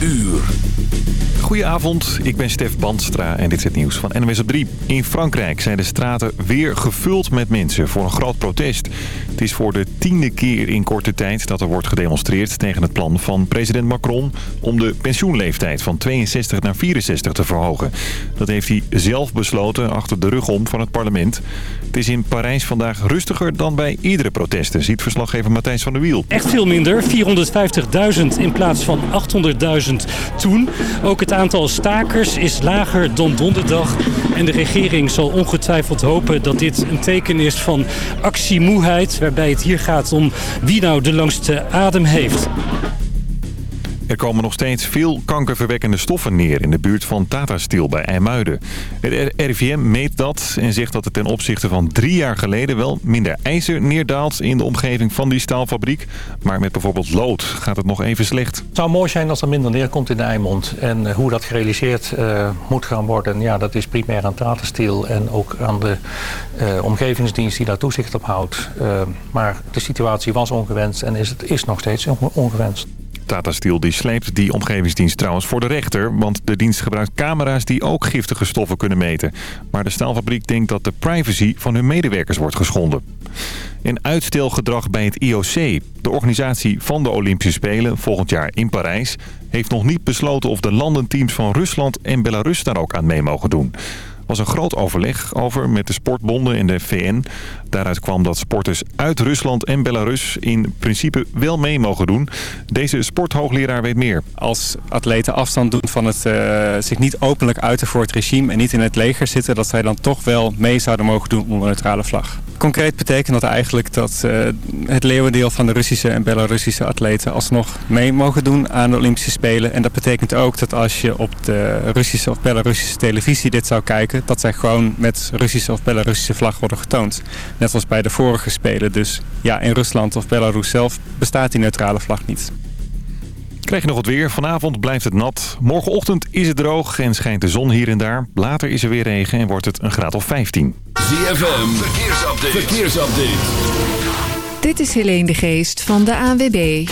uur. Goedenavond, ik ben Stef Bandstra en dit is het nieuws van NWS op 3. In Frankrijk zijn de straten weer gevuld met mensen voor een groot protest. Het is voor de tiende keer in korte tijd dat er wordt gedemonstreerd tegen het plan van president Macron... om de pensioenleeftijd van 62 naar 64 te verhogen. Dat heeft hij zelf besloten achter de rug om van het parlement. Het is in Parijs vandaag rustiger dan bij eerdere protesten, ziet verslaggever Matthijs van der Wiel. Echt veel minder, 450.000 in plaats van 800.000 toen. Ook het aantal stakers is lager dan donderdag. En de regering zal ongetwijfeld hopen dat dit een teken is van actiemoeheid... waarbij het hier gaat om wie nou de langste adem heeft. Er komen nog steeds veel kankerverwekkende stoffen neer in de buurt van Tata Steel bij IJmuiden. Het RIVM meet dat en zegt dat het ten opzichte van drie jaar geleden wel minder ijzer neerdaalt in de omgeving van die staalfabriek. Maar met bijvoorbeeld lood gaat het nog even slecht. Het zou mooi zijn als er minder neerkomt in de Eimond. En eh, hoe dat gerealiseerd uh, moet gaan worden, ja, dat is primair aan Tata Steel en ook aan de uh, omgevingsdienst die daar toezicht op houdt. maar de situatie was ongewenst en is, het is nog steeds ongewenst. Tata Steel die sleept die omgevingsdienst trouwens voor de rechter... want de dienst gebruikt camera's die ook giftige stoffen kunnen meten. Maar de staalfabriek denkt dat de privacy van hun medewerkers wordt geschonden. En uitstelgedrag bij het IOC, de organisatie van de Olympische Spelen volgend jaar in Parijs... heeft nog niet besloten of de landenteams van Rusland en Belarus daar ook aan mee mogen doen was een groot overleg over met de sportbonden en de VN. Daaruit kwam dat sporters uit Rusland en Belarus in principe wel mee mogen doen. Deze sporthoogleraar weet meer. Als atleten afstand doen van het uh, zich niet openlijk uiten voor het regime en niet in het leger zitten... dat zij dan toch wel mee zouden mogen doen onder neutrale vlag. Concreet betekent dat eigenlijk dat uh, het leeuwendeel van de Russische en Belarussische atleten alsnog mee mogen doen aan de Olympische Spelen. En dat betekent ook dat als je op de Russische of Belarussische televisie dit zou kijken, dat zij gewoon met Russische of Belarussische vlag worden getoond. Net als bij de vorige Spelen. Dus ja, in Rusland of Belarus zelf bestaat die neutrale vlag niet. Krijg je nog wat weer. Vanavond blijft het nat. Morgenochtend is het droog en schijnt de zon hier en daar. Later is er weer regen en wordt het een graad of 15. ZFM, verkeersupdate. verkeersupdate. Dit is Helene de Geest van de ANWB.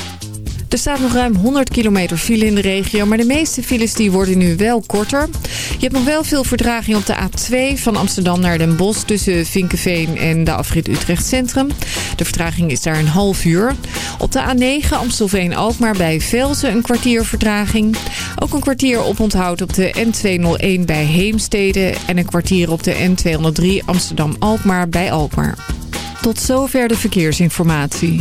Er staat nog ruim 100 kilometer file in de regio, maar de meeste files die worden nu wel korter. Je hebt nog wel veel verdraging op de A2 van Amsterdam naar Den Bosch tussen Vinkenveen en de afrit Utrecht Centrum. De vertraging is daar een half uur. Op de A9 Amstelveen-Alkmaar bij Velzen een kwartier vertraging. Ook een kwartier oponthoud op de N201 bij Heemstede en een kwartier op de N203 Amsterdam-Alkmaar bij Alkmaar. Tot zover de verkeersinformatie.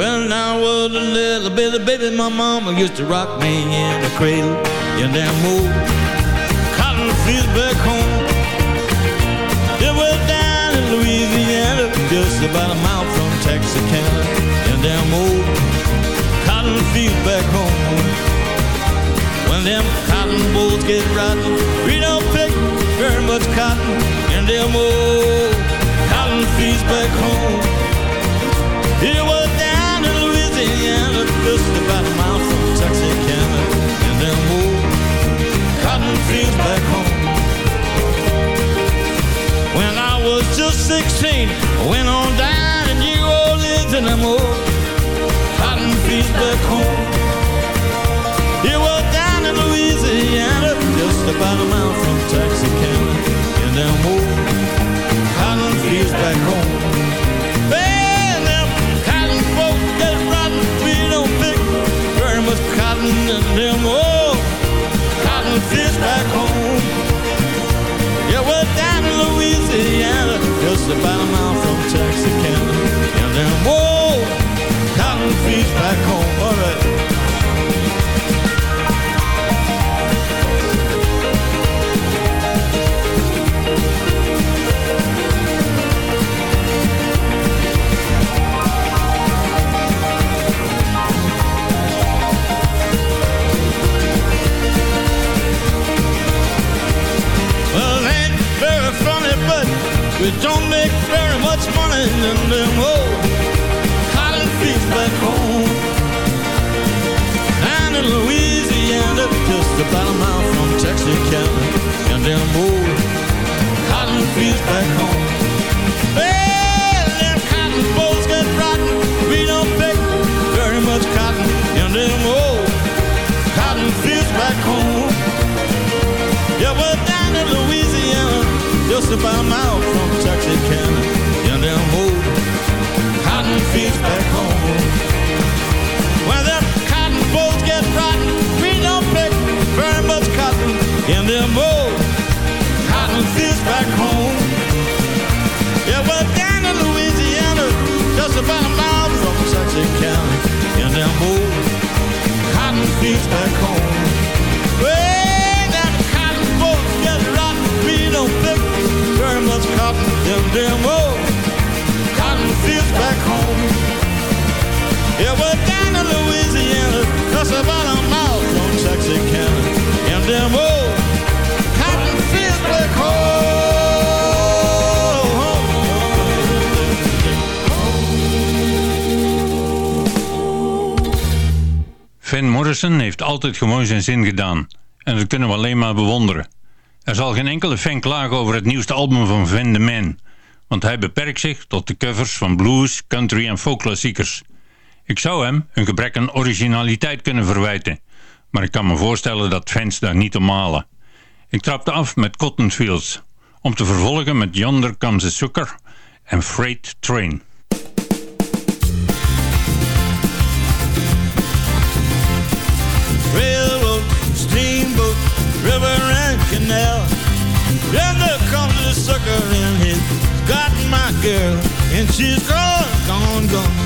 When I was a little bitty baby, my mama used to rock me in the cradle in that old cotton fields back home. It was down in Louisiana, just about a mile from Texarkana, in them old cotton fields back home. When them cotton bolls get rotten, we don't pick very much cotton in them old cotton fields back home. Was 16, I went on down to New Orleans and them old cotton fields back home. It was down in Louisiana, just about a mile from Texarkana, and them old cotton fields back home. Man, them cotton folks that's rotten feet don't pick very much cotton and them old just about a mile from Texarkana. And then, whoa, cotton feeds back home, all right. We don't in them old cotton fields back home. And in Louisiana, just about a mile from Texarkana, and them old cotton fields back home. Well, them cotton get rotten. We don't pick very much cotton them old cotton fields back home. Yeah, we're down in Louisiana, just about a mile from Texarkana, Morrison heeft altijd gewoon zijn zin gedaan. En dat kunnen we alleen maar bewonderen. Er zal geen enkele fan klagen over het nieuwste album van Van de Man. Want hij beperkt zich tot de covers van blues, country en folkklassiekers. Ik zou hem een gebrek aan originaliteit kunnen verwijten. Maar ik kan me voorstellen dat fans daar niet om malen. Ik trapte af met Cotton Fields. Om te vervolgen met Yonder Comes a en Freight Train. Sucker and he's got my girl, and she's gone, gone, gone,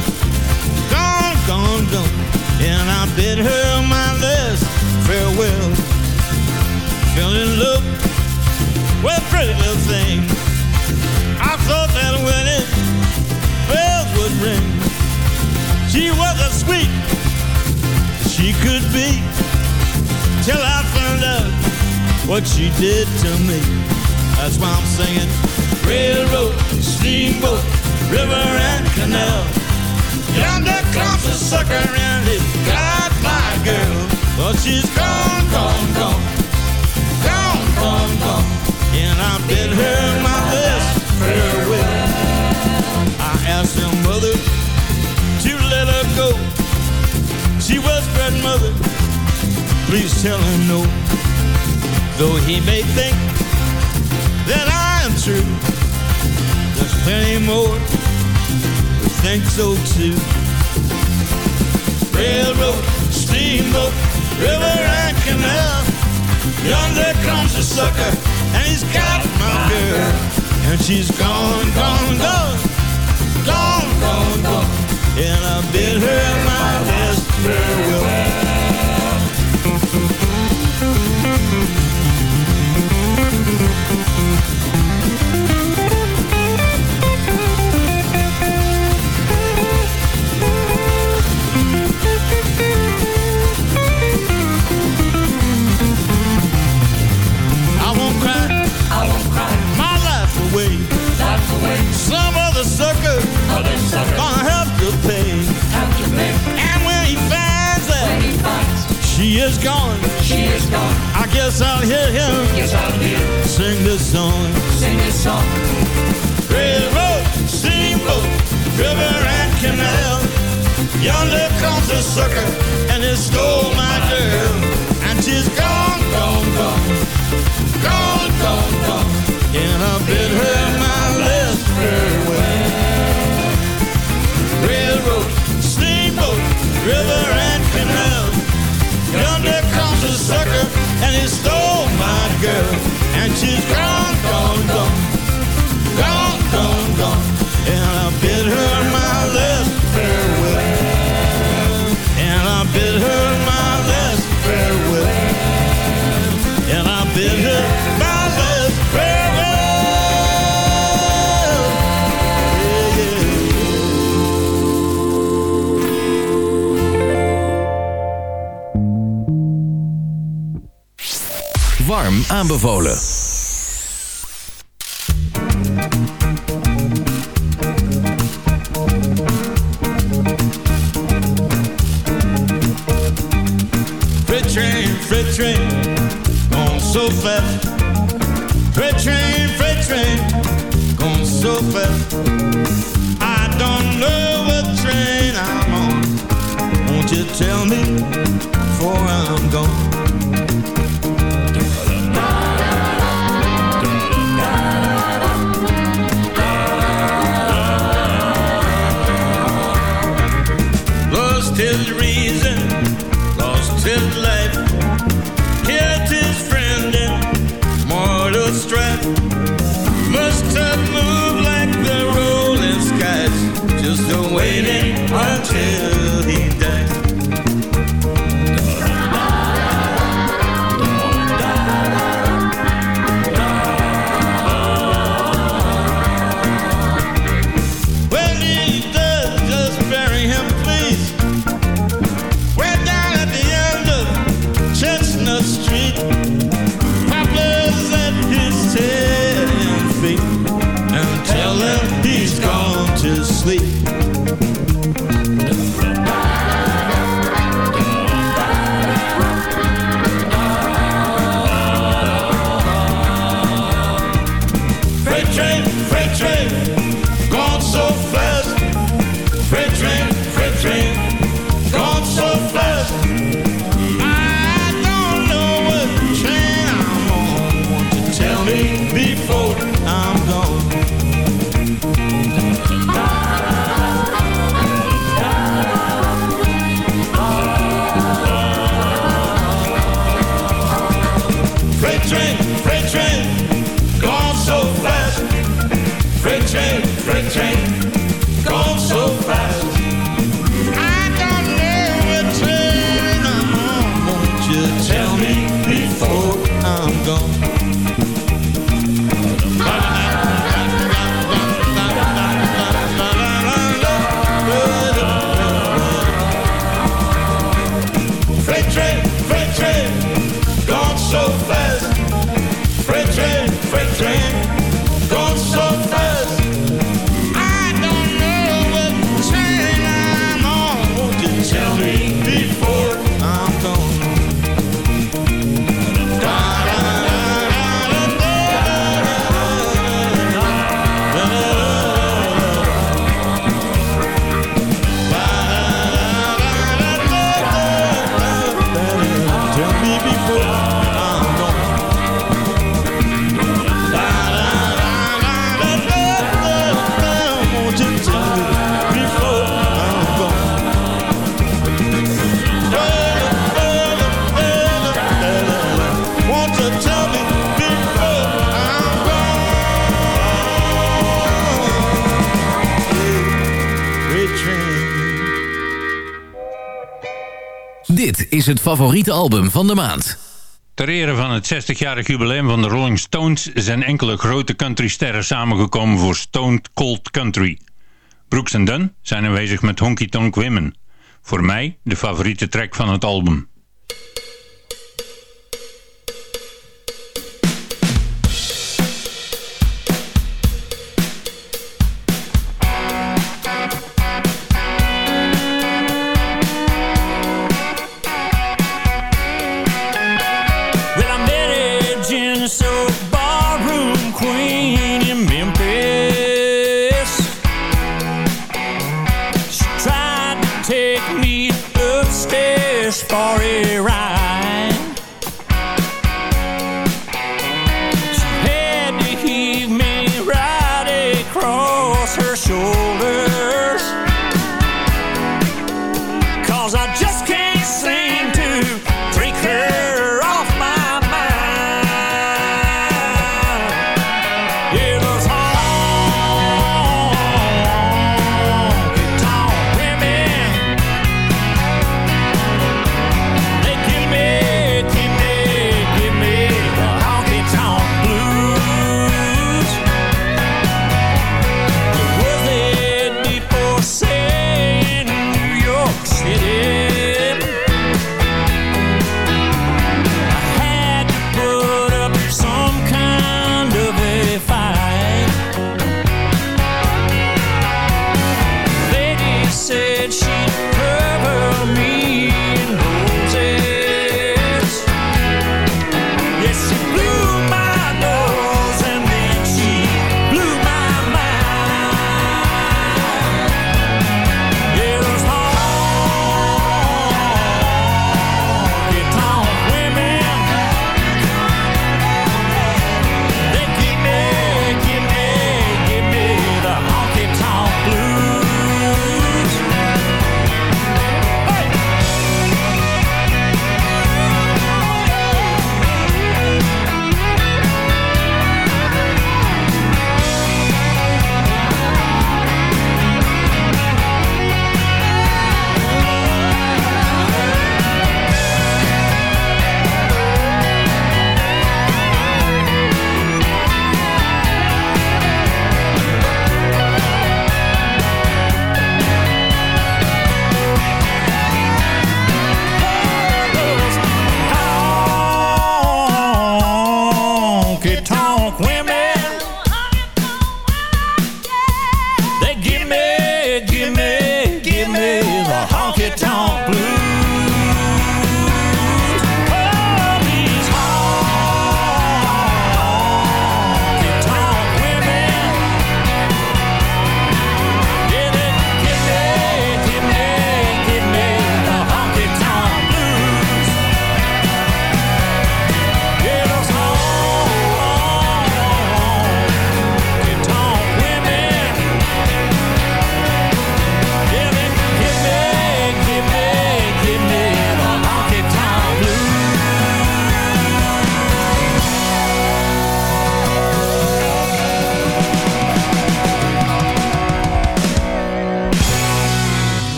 gone, gone, gone. And I bid her my last farewell. Fell in love with pretty little thing. I thought that wedding bells would ring. She was a sweet she could be till I found out what she did to me. That's why I'm singing railroad, steamboat, river and canal. Yonder comes a sucker and he's got my girl, but she's gone, gone, gone, gone, gone, gone. And I bid her my best farewell. I asked her mother to let her go. She was grandmother, please tell her no. Though he may think that I am true, there's plenty more who think so too. Railroad, steamboat, river and canal. Yonder comes a sucker, and he's got my girl. And she's gone, gone, gone, gone, gone, gone. And I bid her my last farewell. Sucker. gonna have to pay. Have to pay. And when he finds that when he finds she is gone, she is gone. I guess I'll hear him. Guess I'll hear sing this song. Sing this song. Railroad, steamboat, river and canal. Yonder comes a sucker and he stole my girl. And she's gone, gone, gone, gone, gone, gone. And I bid her my last farewell. Girl. And she's gone, aanbevolen. is het favoriete album van de maand. Ter ere van het 60-jarig jubileum van de Rolling Stones... zijn enkele grote countrysterren samengekomen voor Stone Cold Country. Brooks en Dunn zijn aanwezig met Honky Tonk Women. Voor mij de favoriete track van het album.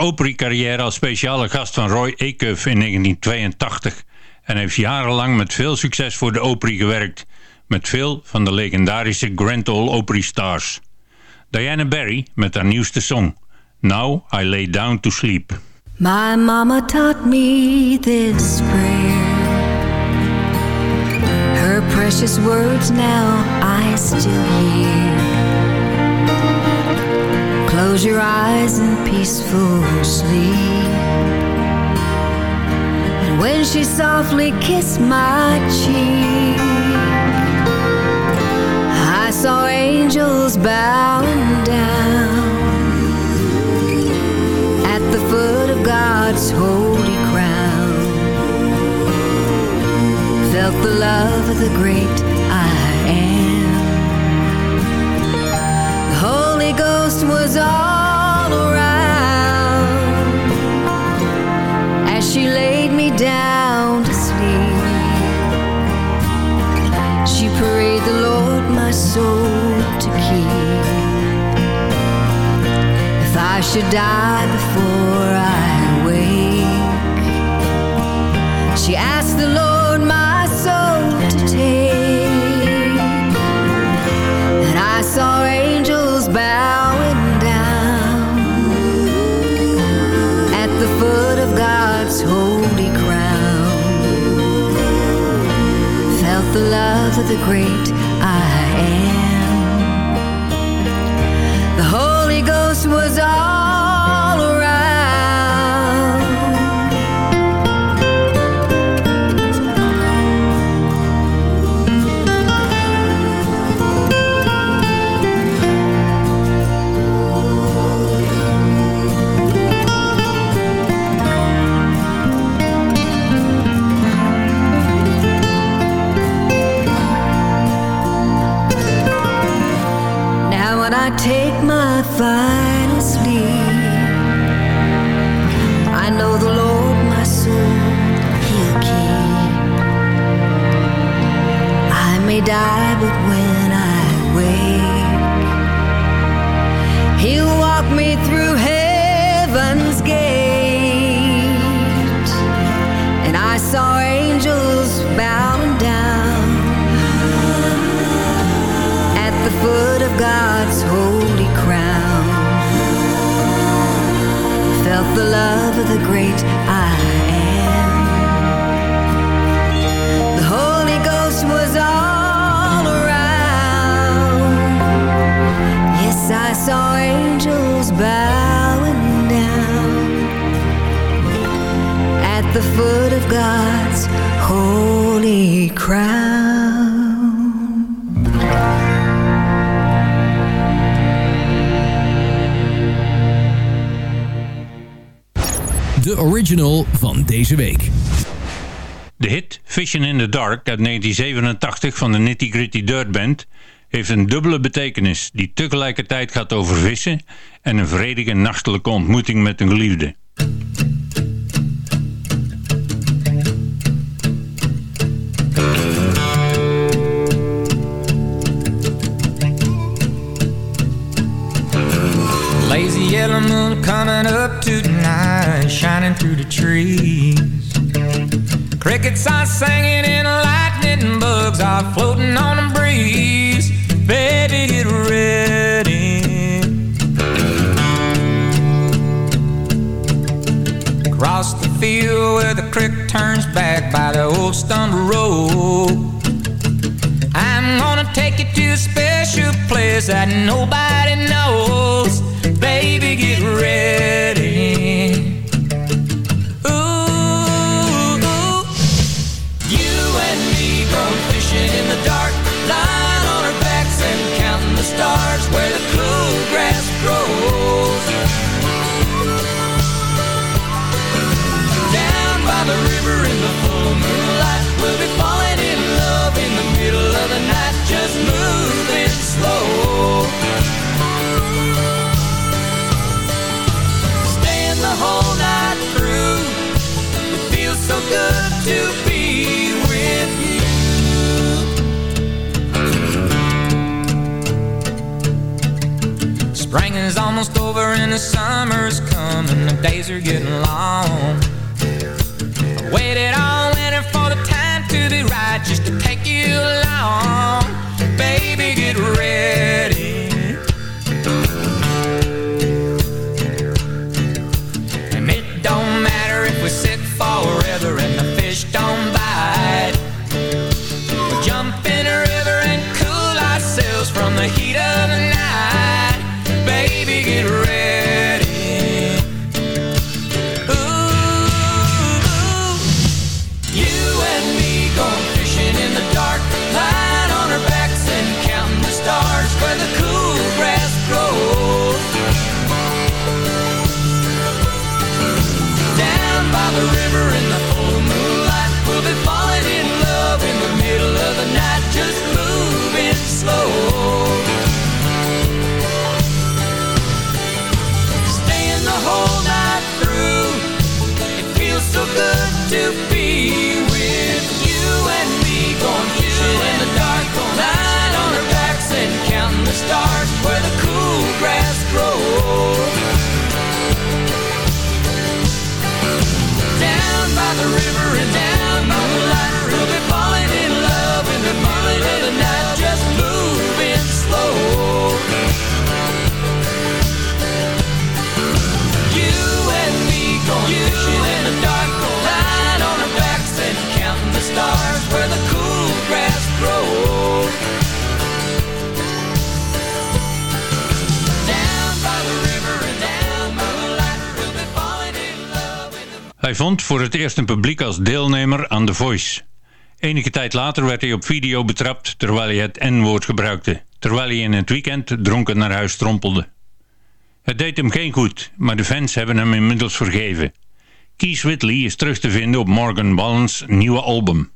Opry-carrière als speciale gast van Roy Acuff in 1982 en heeft jarenlang met veel succes voor de Opry gewerkt, met veel van de legendarische Grand Ole Opry stars. Diana Barry met haar nieuwste song, Now I Lay Down to Sleep. My mama taught me this prayer. Her precious words now I still hear. Close your eyes in peaceful sleep. And when she softly kissed my cheek, I saw angels bowing down at the foot of God's holy crown. Felt the love of the great Was all around as she laid me down to sleep. She prayed the Lord my soul to keep. If I should die before I wake, she asked the Lord the love of the great I am. The Holy Ghost was all God's holy crown. De original van deze week. De hit Fishing in the Dark uit 1987 van de Nitty Gritty Dirt Band heeft een dubbele betekenis die tegelijkertijd gaat over vissen en een vredige nachtelijke ontmoeting met een geliefde. Crickets are singing and lightning bugs are floating on the breeze. Baby, get ready. Across the field where the creek turns back by the old stone road. I'm gonna take you to a special place that nobody knows. Baby, get ready. is almost over and the summer's coming. The days are getting long. I waited all winter for the time to be right Just to take you along. Baby, get ready. Hij vond voor het eerst een publiek als deelnemer aan The Voice. Enige tijd later werd hij op video betrapt terwijl hij het N-woord gebruikte, terwijl hij in het weekend dronken naar huis trompelde. Het deed hem geen goed, maar de fans hebben hem inmiddels vergeven. Kees Whitley is terug te vinden op Morgan Ballens nieuwe album.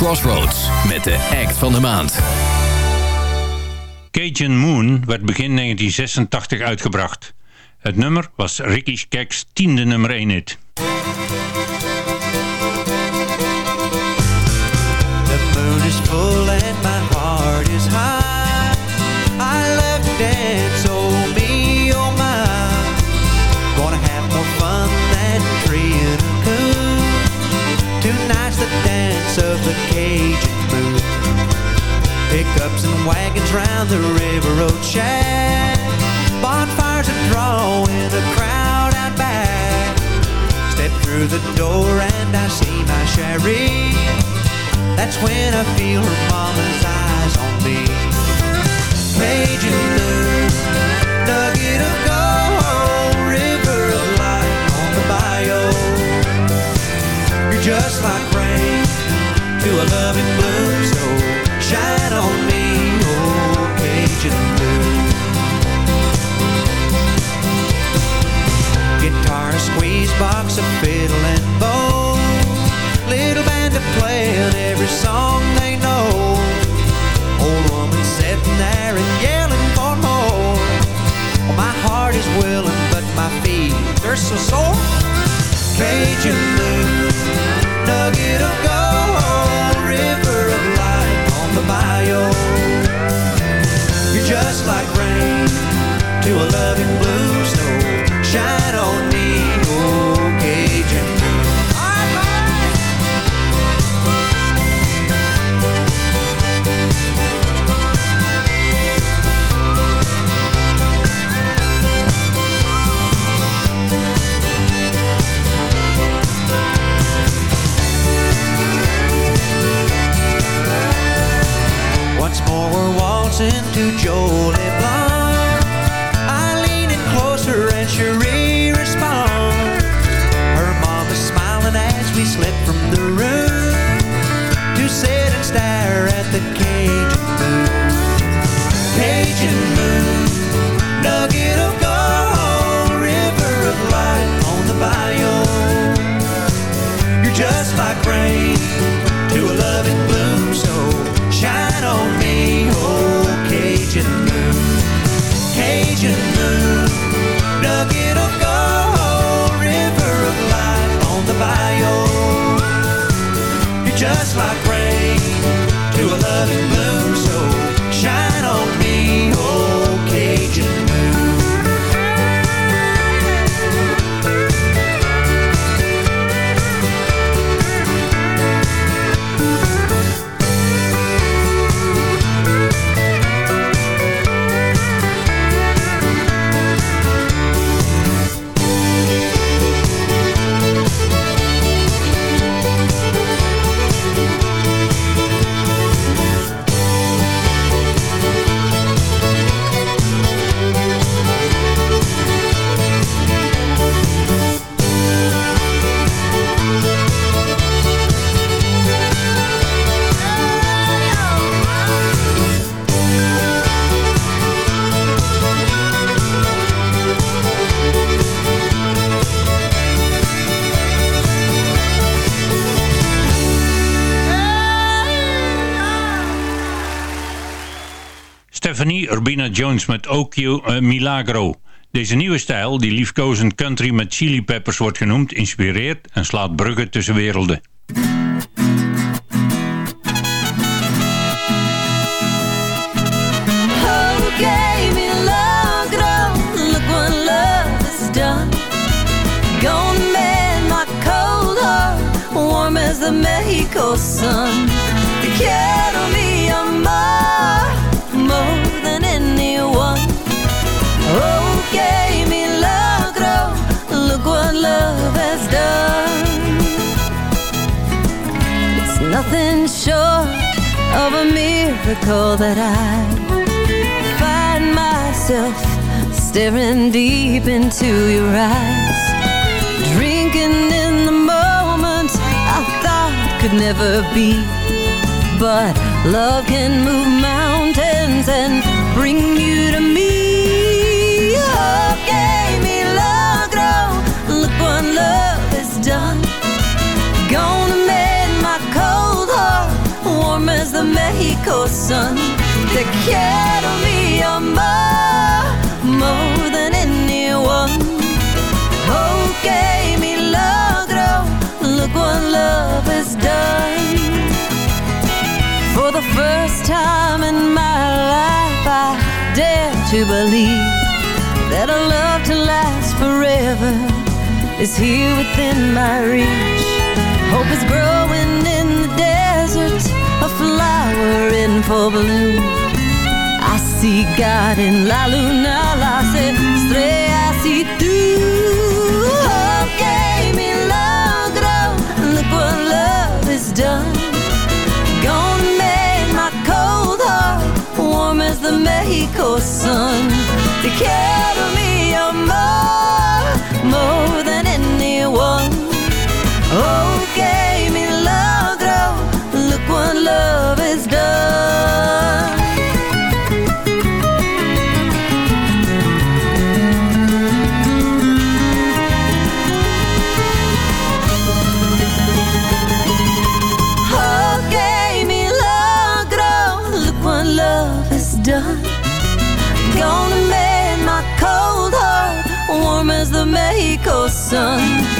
Crossroads met de act van de maand. Cajun Moon werd begin 1986 uitgebracht. Het nummer was Ricky Skaggs tiende nummer 1 hit. Cajun moon. Pickups and wagons round the river oh, road shack. Bonfires are drawing a crowd out back. Step through the door and I see my Cherie. That's when I feel her mama's just like rain to a loving bloom, Urbina Jones met Okio eh, Milagro. Deze nieuwe stijl, die liefkozend country met chili peppers wordt genoemd, inspireert en slaat bruggen tussen werelden. Milagro, look nothing short of a miracle that I find myself staring deep into your eyes, drinking in the moment I thought could never be. But love can move mountains and bring you to me. Oh, okay, milagro, look what love has done. Mexico sun. Te quiero mi amor more than anyone. Okay, mi logro. Look what love has done. For the first time in my life, I dare to believe that a love to last forever is here within my reach. Hope is growing flower in full bloom. I see God in La Luna, la se estrella si tú. Okay, mi logro, look what love has done. Gonna make my cold heart warm as the Mexico sun. Te quiero mi amor more than anyone. Okay, love has done. Okay, mi logro, look what love has done. Gonna make my cold heart warm as the Mexico sun.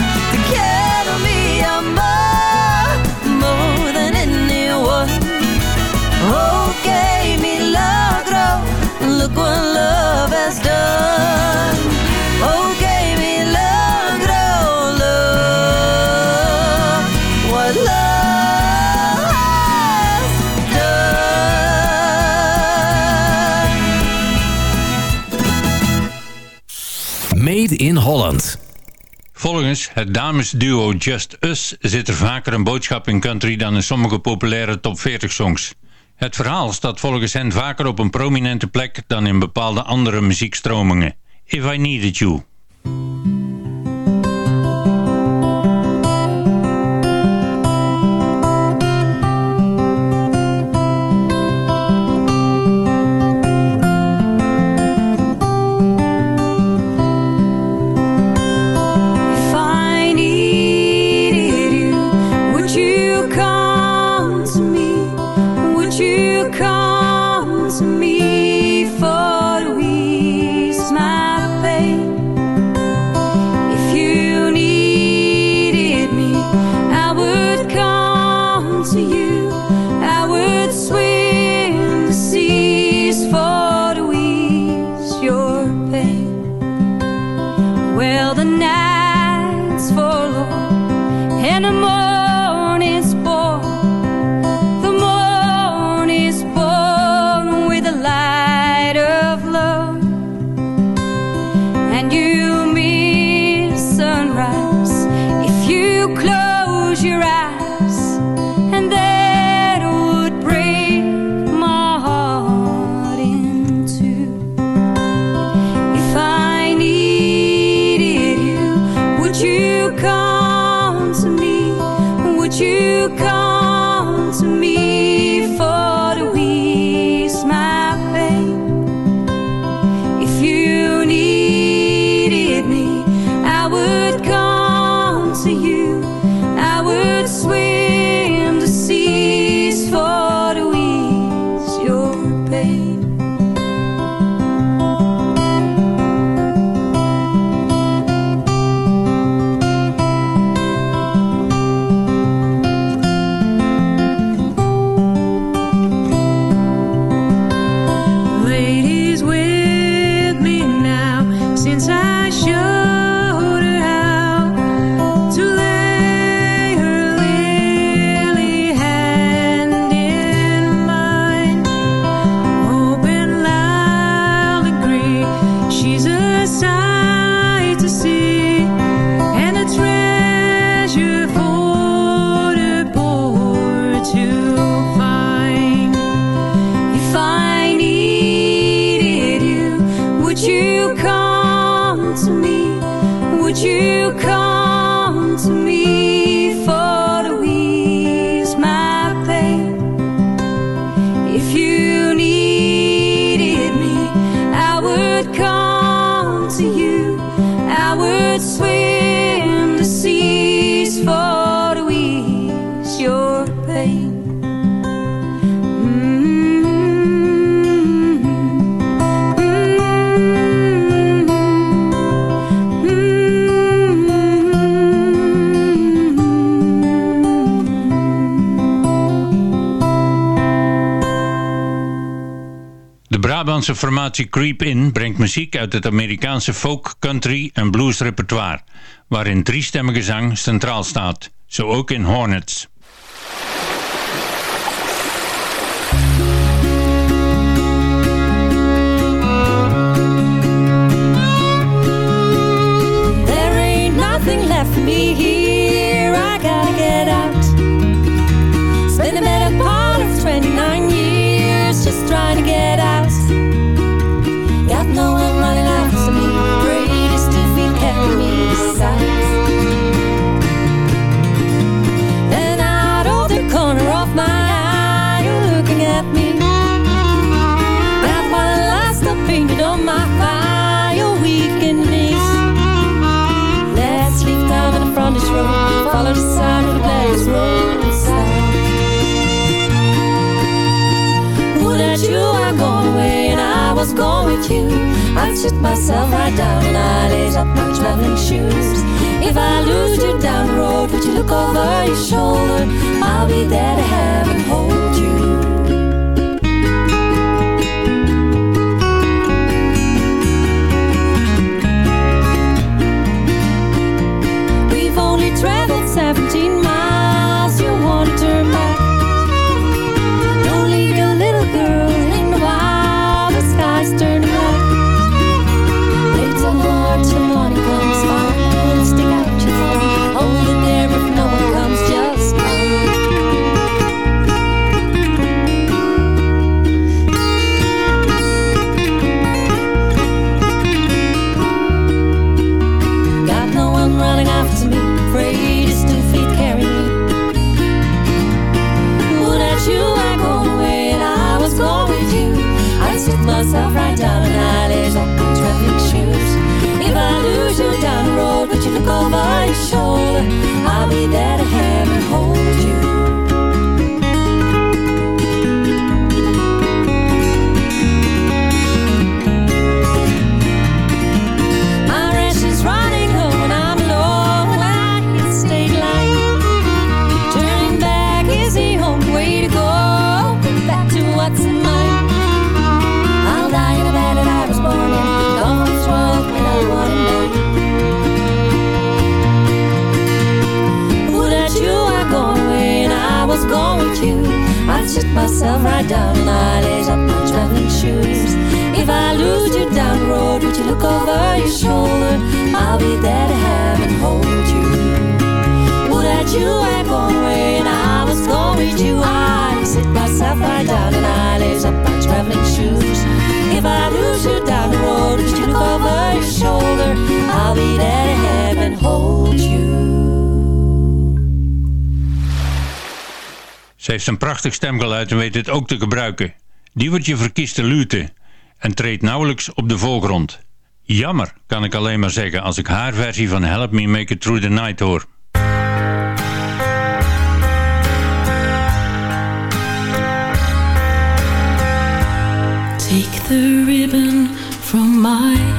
Holland. Volgens het damesduo Just Us zit er vaker een boodschap in country dan in sommige populaire top 40 songs. Het verhaal staat volgens hen vaker op een prominente plek dan in bepaalde andere muziekstromingen. If I Needed You. Come Brabantse formatie Creep In brengt muziek uit het Amerikaanse folk, country en blues repertoire, waarin driestemmige zang centraal staat, zo ook in Hornets. might shoot myself right down. I lace up my traveling shoes. If I lose you down the road, would you look over your shoulder? I'll be there to have and hold you. stemgeluiden weet het ook te gebruiken. Die wordt je verkiest te luten en treedt nauwelijks op de voorgrond. Jammer, kan ik alleen maar zeggen als ik haar versie van Help Me Make It Through the Night hoor. Take the ribbon from my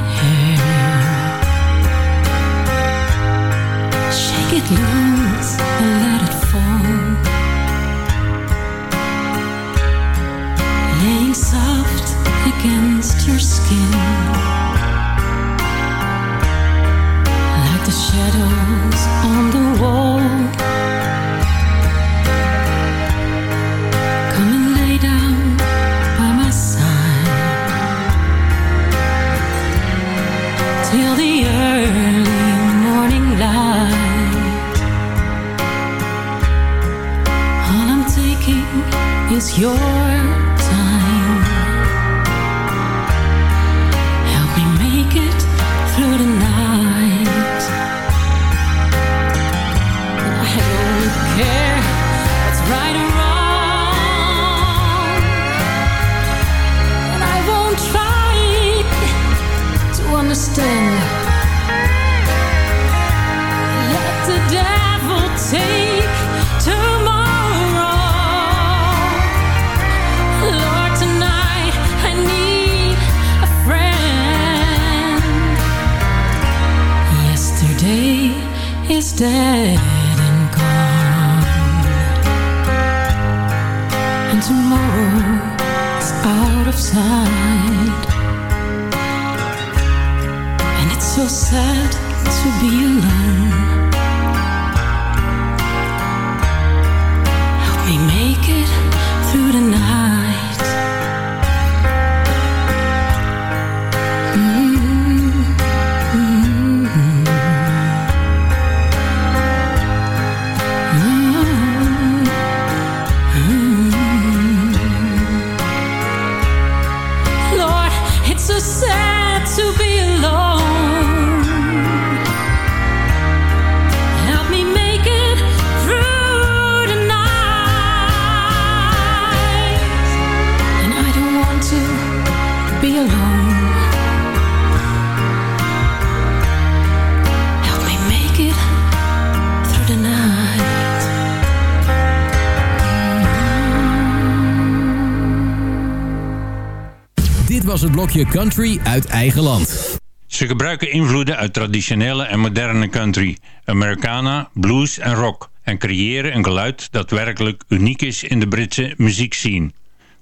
het blokje country uit eigen land. Ze gebruiken invloeden uit traditionele en moderne country, Americana, blues en rock en creëren een geluid dat werkelijk uniek is in de Britse muziekscene.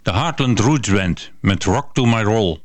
De Heartland Roots Band met Rock to My Roll.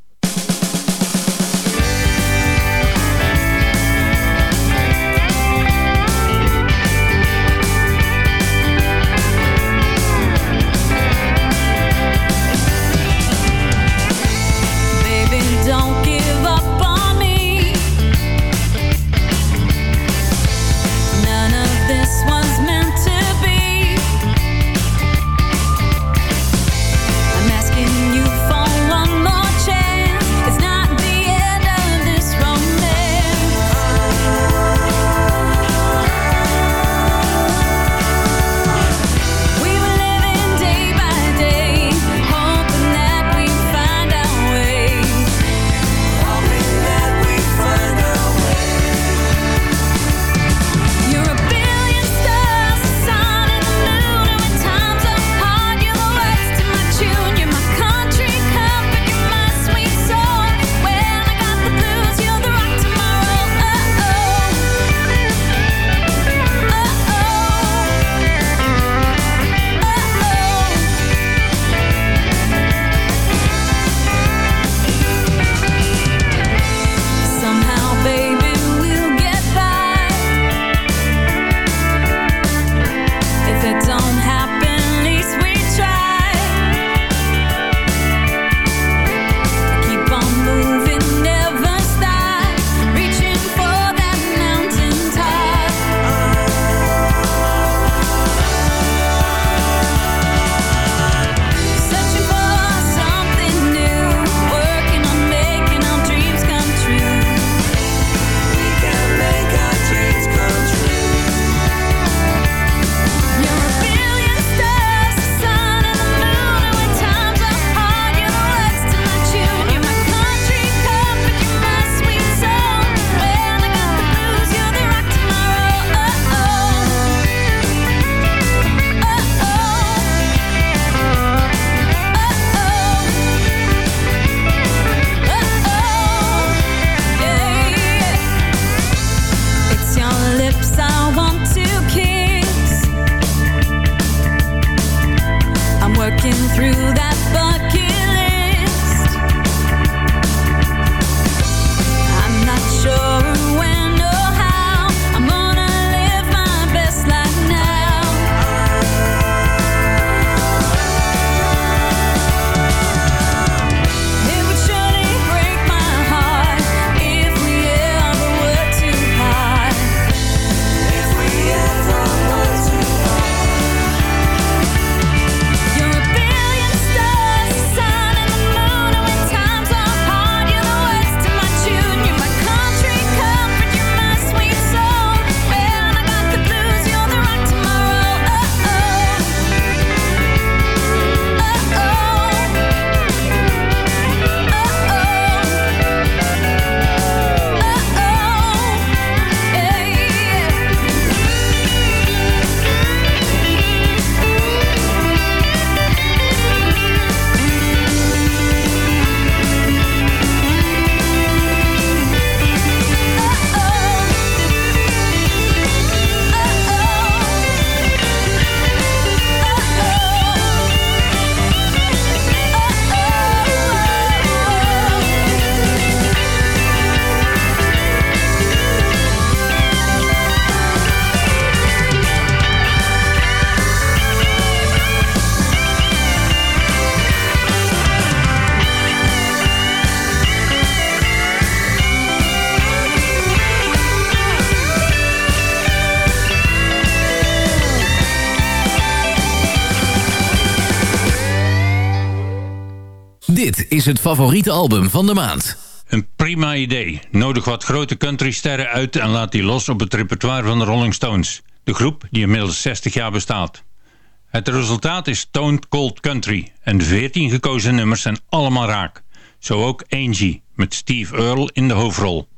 Is het favoriete album van de maand. Een prima idee. Nodig wat grote countrysterren uit en laat die los op het repertoire van de Rolling Stones. De groep die inmiddels 60 jaar bestaat. Het resultaat is Stone Cold Country en de 14 gekozen nummers zijn allemaal raak. Zo ook Angie met Steve Earle in de hoofdrol.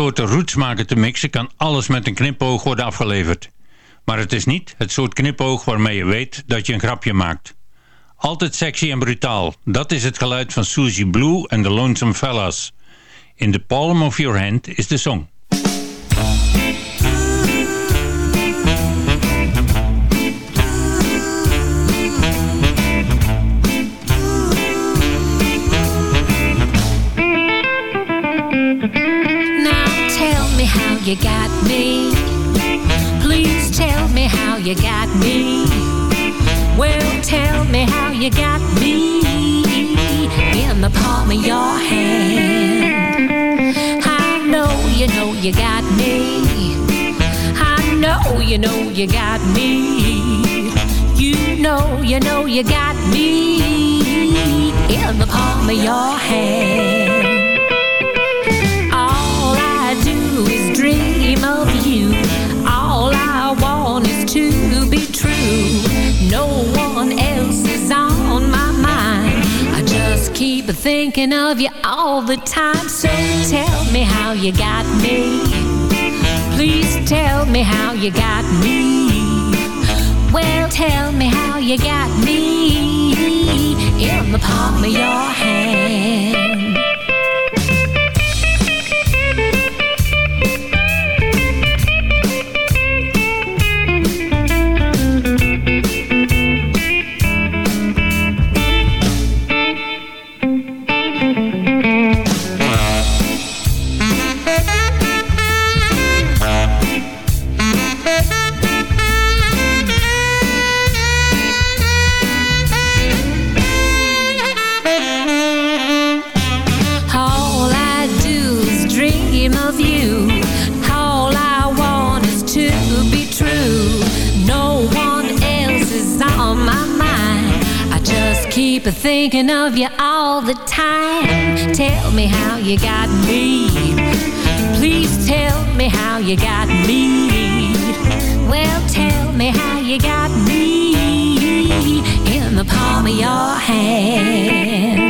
Soorten rootsmaken te mixen kan alles met een knipoog worden afgeleverd. Maar het is niet het soort knipoog waarmee je weet dat je een grapje maakt. Altijd sexy en brutaal, dat is het geluid van Susie Blue en de Lonesome Fellas. In the palm of your hand is de song. You got me. Please tell me how you got me. Well, tell me how you got me in the palm of your hand. I know you know you got me. I know you know you got me. You know you know you got me in the palm of your hand. Thinking of you all the time. So tell me how you got me. Please tell me how you got me. Well, tell me how you got me in the palm of your hand. Thinking of you all the time. Tell me how you got me. Please tell me how you got me. Well, tell me how you got me in the palm of your hand.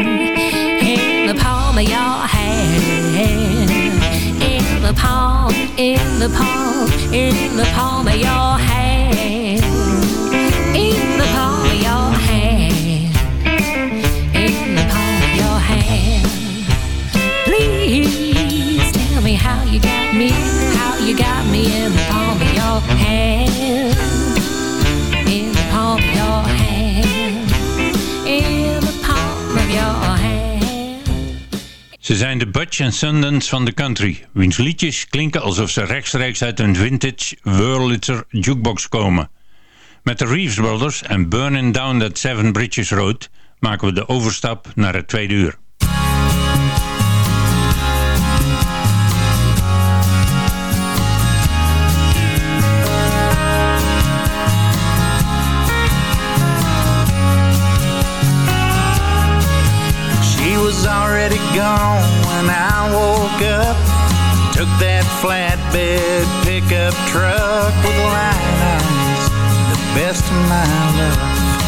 In the palm of your hand. In the palm, in the palm, in the palm of your. Ze zijn de Butch en Sundance van de country, wiens liedjes klinken alsof ze rechtstreeks uit een vintage Wurlitzer jukebox komen. Met de Reeves Brothers en Burning Down That Seven Bridges Road maken we de overstap naar het tweede uur. Flatbed pickup truck with light eyes, the best of my love.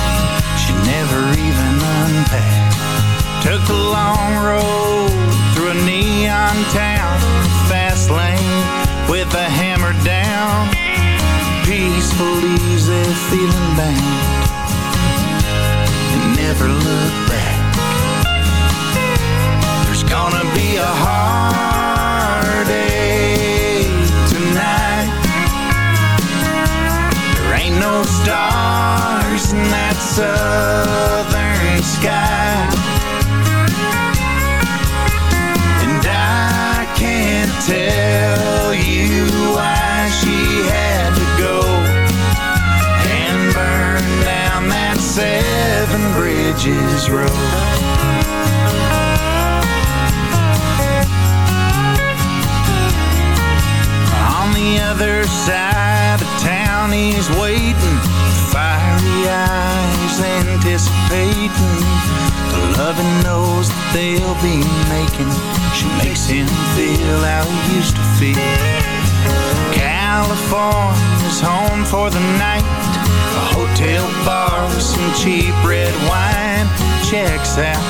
She never even unpacked. Took the long road through a neon town, fast lane with a hammer down. Peaceful, easy feeling bound. And never look back. There's gonna be a heartache southern sky. And I can't tell you why she had to go and burn down that Seven Bridges Road. On the other side of town, he's waiting, anticipating the love he knows that they'll be making. She makes him feel how he used to feel. California's home for the night, a hotel bar with some cheap red wine. Checks out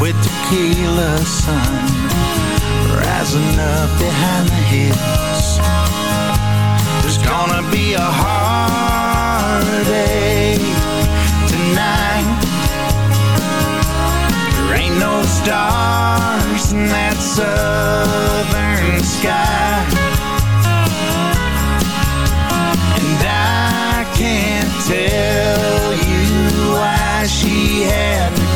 with tequila sun. rising up behind the hills. There's gonna be a hard tonight. There ain't no stars in that southern sky. And I can't tell you why she had to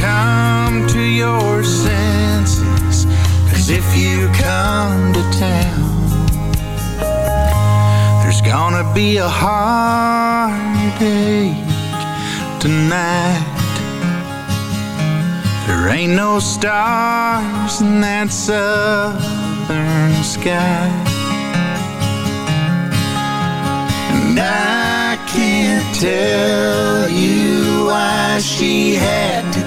come to your senses, cause if you come to town, there's gonna be a heartache tonight. There ain't no stars in that southern sky. And I can't tell you why she had